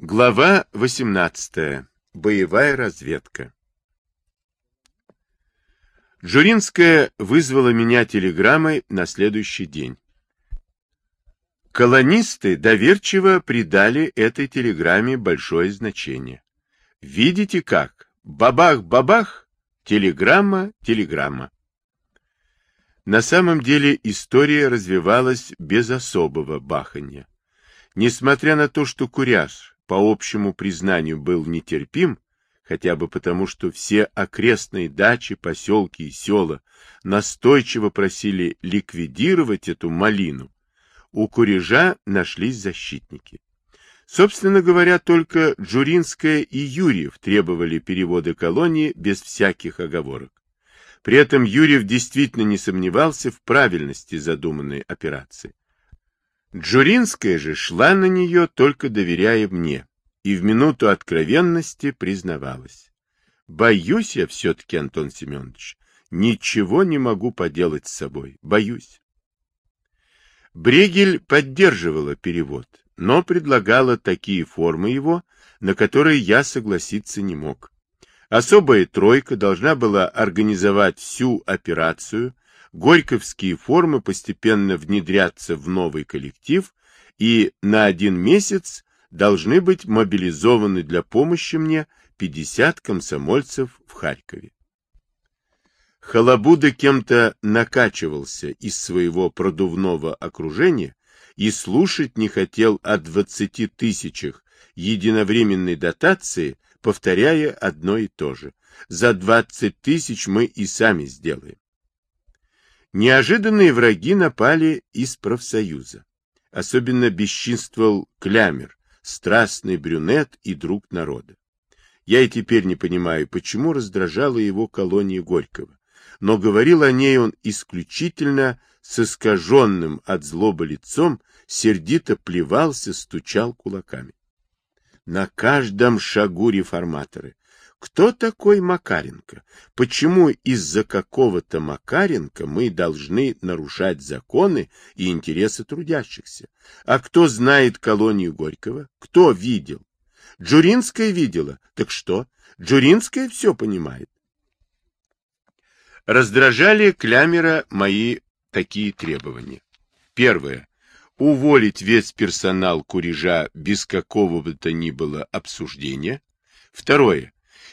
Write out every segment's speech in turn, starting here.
Глава 18. Боевая разведка. Джуринская вызвала меня телеграммой на следующий день. Колонисты доверчиво придали этой телеграмме большое значение. Видите как? Бабах-бабах, телеграмма, телеграмма. На самом деле история развивалась без особого баханья. Несмотря на то, что Куряж по общему признанию был нетерпим, хотя бы потому, что все окрестные дачи, поселки и села настойчиво просили ликвидировать эту малину, у Курежа нашлись защитники. Собственно говоря, только Джуринская и Юрьев требовали перевода колонии без всяких оговорок. При этом Юрьев действительно не сомневался в правильности задуманной операции. Джуринская же шла на нее, только доверяя мне, и в минуту откровенности признавалась. Боюсь я все-таки, Антон Семенович, ничего не могу поделать с собой, боюсь. Брегель поддерживала перевод, но предлагала такие формы его, на которые я согласиться не мог. Особая тройка должна была организовать всю операцию, горьковские формы постепенно внедрятся в новый коллектив и на один месяц должны быть мобилизованы для помощи мне 50 комсомольцев в Харькове. Халабуда кем-то накачивался из своего продувного окружения и слушать не хотел о 20 тысячах единовременной дотации, повторяя одно и то же. За 20 тысяч мы и сами сделаем. Неожиданные враги напали из профсоюза. Особенно бесчинствовал Клямер, страстный брюнет и друг народа. Я и теперь не понимаю, почему раздражала его колония Горького, но говорил о ней он исключительно с искаженным от злобы лицом, сердито плевался, стучал кулаками. На каждом шагу реформаторы, кто такой Макаренко? Почему из-за какого-то Макаренко мы должны нарушать законы и интересы трудящихся? А кто знает колонию Горького? Кто видел? Джуринская видела. Так что? Джуринская все понимает. Раздражали Клямера мои такие требования. Первое. Уволить весь персонал Курежа без какого бы то ни было обсуждения. Второе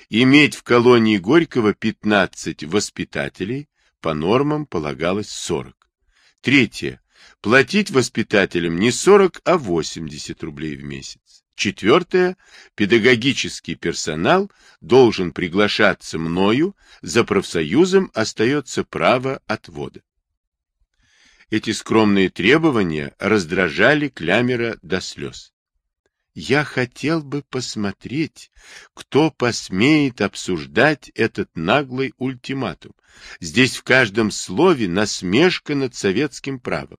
Иметь в колонии Горького 15 воспитателей, по нормам полагалось 40. Третье. Платить воспитателям не 40, а 80 рублей в месяц. Четвертое. Педагогический персонал должен приглашаться мною, за профсоюзом остается право отвода. Эти скромные требования раздражали Клямера до слез. Я хотел бы посмотреть, кто посмеет обсуждать этот наглый ультиматум. Здесь в каждом слове насмешка над советским правом.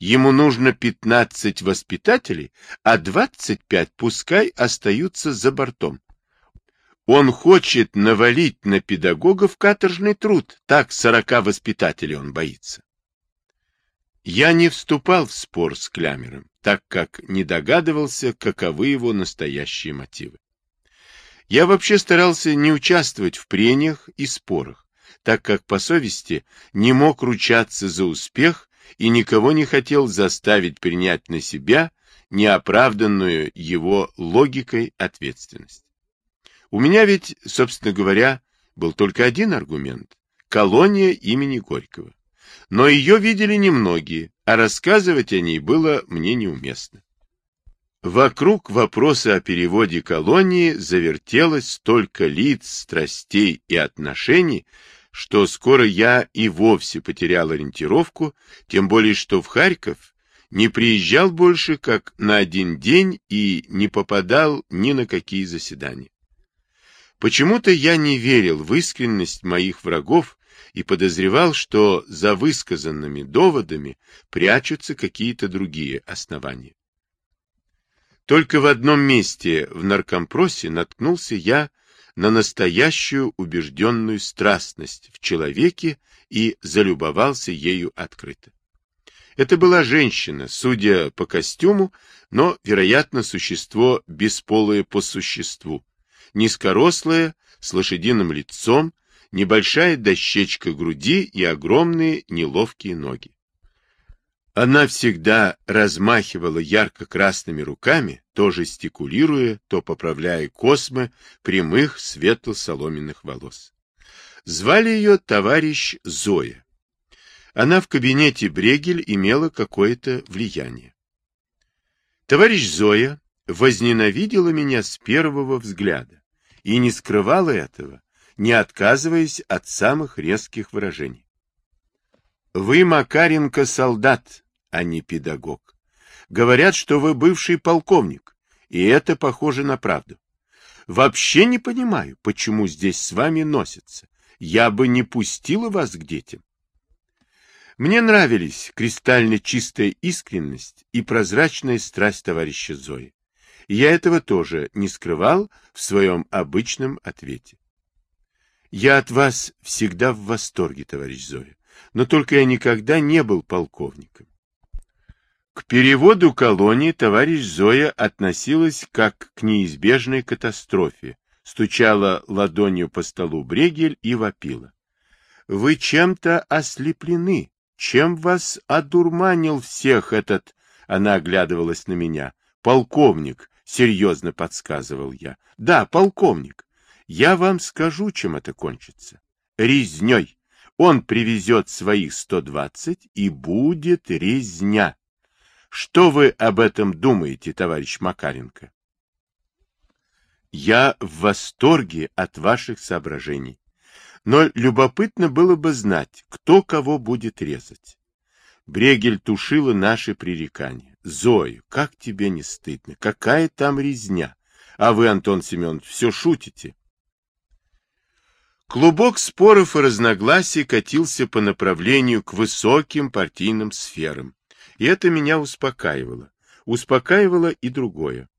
Ему нужно 15 воспитателей, а 25 пускай остаются за бортом. Он хочет навалить на педагогов каторжный труд, так 40 воспитателей он боится. Я не вступал в спор с Клямером, так как не догадывался, каковы его настоящие мотивы. Я вообще старался не участвовать в прениях и спорах, так как по совести не мог ручаться за успех и никого не хотел заставить принять на себя неоправданную его логикой ответственность. У меня ведь, собственно говоря, был только один аргумент – колония имени Горького но ее видели немногие, а рассказывать о ней было мне неуместно. Вокруг вопроса о переводе колонии завертелось столько лиц, страстей и отношений, что скоро я и вовсе потерял ориентировку, тем более что в Харьков не приезжал больше как на один день и не попадал ни на какие заседания. Почему-то я не верил в искренность моих врагов и подозревал, что за высказанными доводами прячутся какие-то другие основания. Только в одном месте в наркомпросе наткнулся я на настоящую убежденную страстность в человеке и залюбовался ею открыто. Это была женщина, судя по костюму, но, вероятно, существо бесполое по существу. Низкорослое, с лошадиным лицом, небольшая дощечка груди и огромные неловкие ноги. Она всегда размахивала ярко-красными руками, то жестикулируя, то поправляя космы прямых светло-соломенных волос. Звали ее товарищ Зоя. Она в кабинете Брегель имела какое-то влияние. Товарищ Зоя возненавидела меня с первого взгляда и не скрывала этого, не отказываясь от самых резких выражений. Вы, Макаренко, солдат, а не педагог. Говорят, что вы бывший полковник, и это похоже на правду. Вообще не понимаю, почему здесь с вами носятся. Я бы не пустила вас к детям. Мне нравились кристально чистая искренность и прозрачная страсть товарища Зои. Я этого тоже не скрывал в своем обычном ответе. Я от вас всегда в восторге, товарищ Зоя но только я никогда не был полковником. К переводу колонии товарищ Зоя относилась как к неизбежной катастрофе, стучала ладонью по столу Брегель и вопила. «Вы чем-то ослеплены. Чем вас одурманил всех этот...» Она оглядывалась на меня. «Полковник», — серьезно подсказывал я. «Да, полковник. Я вам скажу, чем это кончится. Резней. Он привезет своих 120 и будет резня. Что вы об этом думаете, товарищ Макаренко? Я в восторге от ваших соображений. Но любопытно было бы знать, кто кого будет резать. Брегель тушила наши пререкания. Зоя, как тебе не стыдно? Какая там резня? А вы, Антон Семенович, все шутите. Клубок споров и разногласий катился по направлению к высоким партийным сферам. И это меня успокаивало. Успокаивало и другое.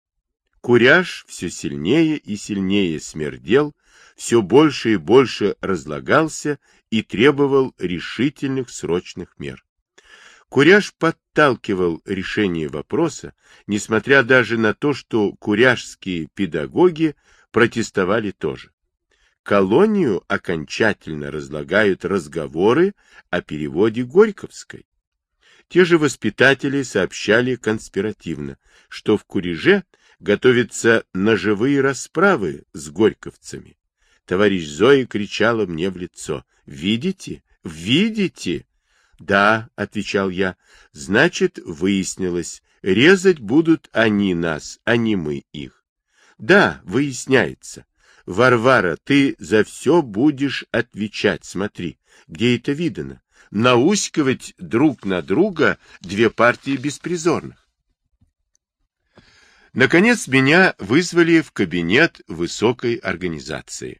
Куряж все сильнее и сильнее смердел, все больше и больше разлагался и требовал решительных срочных мер. Куряж подталкивал решение вопроса, несмотря даже на то, что куряжские педагоги протестовали тоже колонию окончательно разлагают разговоры о переводе Горьковской. Те же воспитатели сообщали конспиративно, что в Куреже готовятся ножевые расправы с горьковцами. Товарищ Зоя кричала мне в лицо. «Видите? Видите?» «Да», — отвечал я, — «значит, выяснилось, резать будут они нас, а не мы их». «Да, выясняется. Варвара, ты за все будешь отвечать, смотри, где это видано. Науськивать друг на друга две партии беспризорных. Наконец меня вызвали в кабинет высокой организации.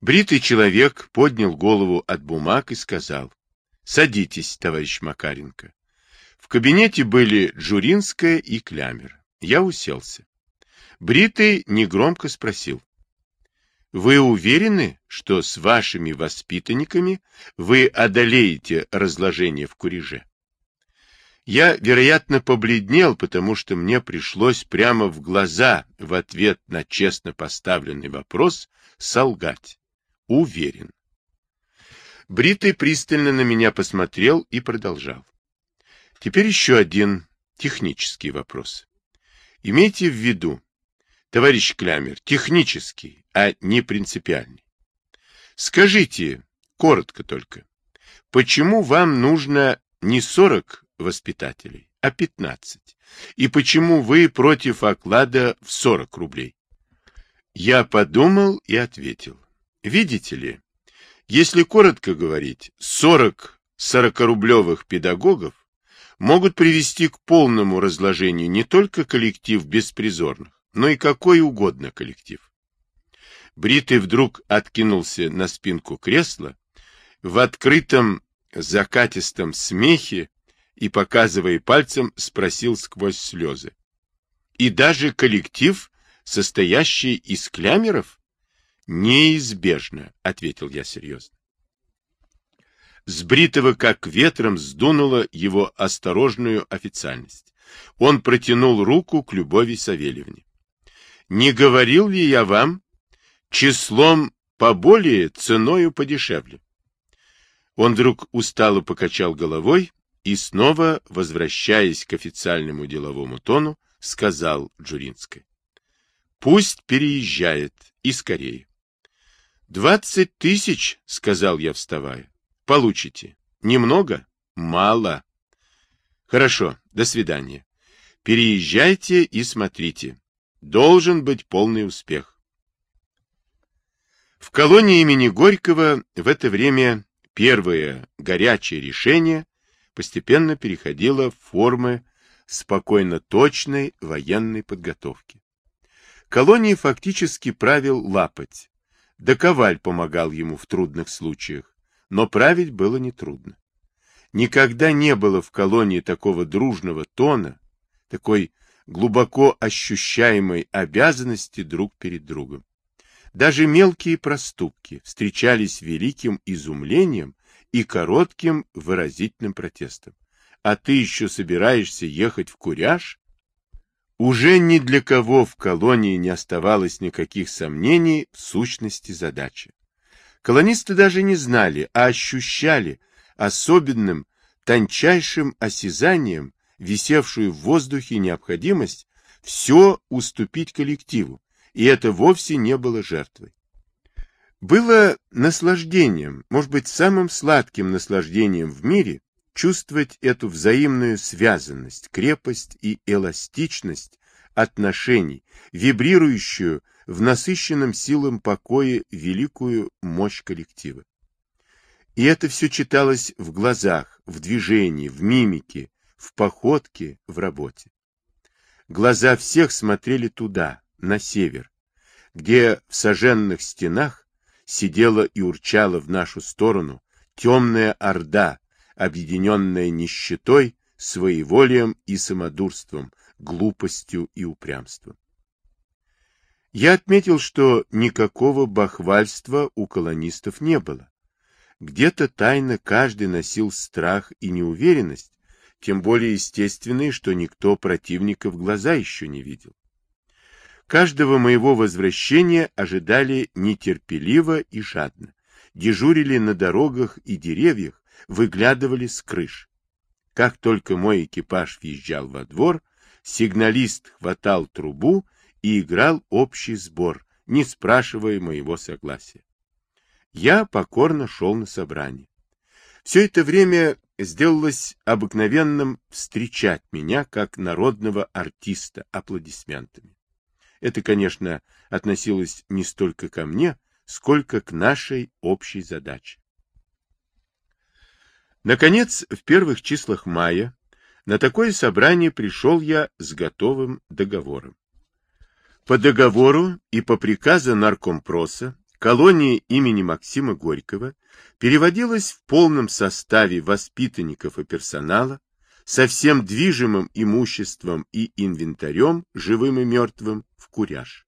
Бритый человек поднял голову от бумаг и сказал, «Садитесь, товарищ Макаренко». В кабинете были Джуринская и Клямер. Я уселся. Бритый негромко спросил. Вы уверены, что с вашими воспитанниками вы одолеете разложение в куреже? Я, вероятно, побледнел, потому что мне пришлось прямо в глаза в ответ на честно поставленный вопрос солгать. Уверен. Бритый пристально на меня посмотрел и продолжал. Теперь еще один технический вопрос. Имейте в виду, товарищ Клямер, технический, а не принципиальный. Скажите, коротко только, почему вам нужно не 40 воспитателей, а 15? И почему вы против оклада в 40 рублей? Я подумал и ответил. Видите ли, если коротко говорить, 40 40-рублевых педагогов могут привести к полному разложению не только коллектив беспризорных, но и какой угодно коллектив. Бритый вдруг откинулся на спинку кресла, в открытом закатистом смехе и, показывая пальцем, спросил сквозь слезы. И даже коллектив, состоящий из клямеров? Неизбежно, ответил я серьезно. С бритого как ветром сдунула его осторожную официальность. Он протянул руку к Любови Савельевне. «Не говорил ли я вам? Числом поболее, ценою подешевле». Он вдруг устало покачал головой и снова, возвращаясь к официальному деловому тону, сказал Джуринской. Пусть переезжает, и скорее. Двадцать тысяч, сказал я, вставая. Получите. Немного? Мало. Хорошо, до свидания. Переезжайте и смотрите. Должен быть полный успех. В колонии имени Горького в это время первое горячее решение постепенно переходило в формы спокойно точной военной подготовки. Колонией фактически правил Лапоть, да Коваль помогал ему в трудных случаях, но править было нетрудно. Никогда не было в колонии такого дружного тона, такой глубоко ощущаемой обязанности друг перед другом. Даже мелкие проступки встречались великим изумлением и коротким выразительным протестом. А ты еще собираешься ехать в Куряж? Уже ни для кого в колонии не оставалось никаких сомнений в сущности задачи. Колонисты даже не знали, а ощущали особенным, тончайшим осязанием, висевшую в воздухе необходимость все уступить коллективу, и это вовсе не было жертвой. Было наслаждением, может быть, самым сладким наслаждением в мире, чувствовать эту взаимную связанность, крепость и эластичность отношений, вибрирующую в насыщенном силам покое великую мощь коллектива. И это все читалось в глазах, в движении, в мимике, в походке, в работе. Глаза всех смотрели туда, на север, где в соженных стенах сидела и урчала в нашу сторону темная орда, объединенная нищетой, своеволием и самодурством, глупостью и упрямством. Я отметил, что никакого бахвальства у колонистов не было. Где-то тайно каждый носил страх и неуверенность, тем более естественные, что никто противника в глаза еще не видел. Каждого моего возвращения ожидали нетерпеливо и жадно, дежурили на дорогах и деревьях, выглядывали с крыш. Как только мой экипаж въезжал во двор, сигналист хватал трубу и играл общий сбор, не спрашивая моего согласия. Я покорно шел на собрание. Все это время сделалось обыкновенным встречать меня как народного артиста аплодисментами. Это, конечно, относилось не столько ко мне, сколько к нашей общей задаче. Наконец, в первых числах мая на такое собрание пришел я с готовым договором. По договору и по приказу наркомпроса колония имени Максима Горького переводилась в полном составе воспитанников и персонала со всем движимым имуществом и инвентарем, живым и мертвым, в Куряж.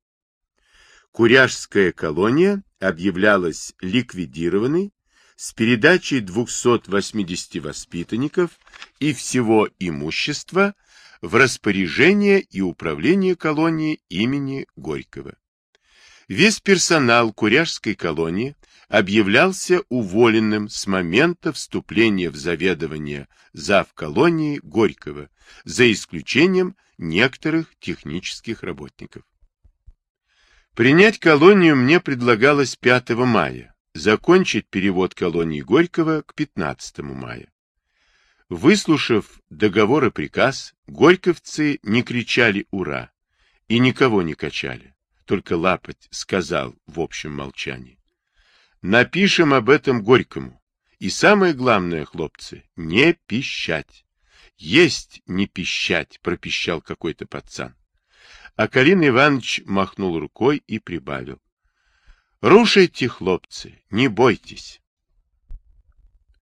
Куряжская колония объявлялась ликвидированной с передачей 280 воспитанников и всего имущества в распоряжение и управление колонии имени Горького. Весь персонал Куряжской колонии объявлялся уволенным с момента вступления в заведование зав. колонии Горького, за исключением некоторых технических работников. Принять колонию мне предлагалось 5 мая, закончить перевод колонии Горького к 15 мая. Выслушав договор и приказ, горьковцы не кричали «Ура!» и никого не качали, только Лапоть сказал в общем молчании. Напишем об этом Горькому. И самое главное, хлопцы, не пищать. Есть не пищать, пропищал какой-то пацан. А Калин Иванович махнул рукой и прибавил. Рушайте, хлопцы, не бойтесь.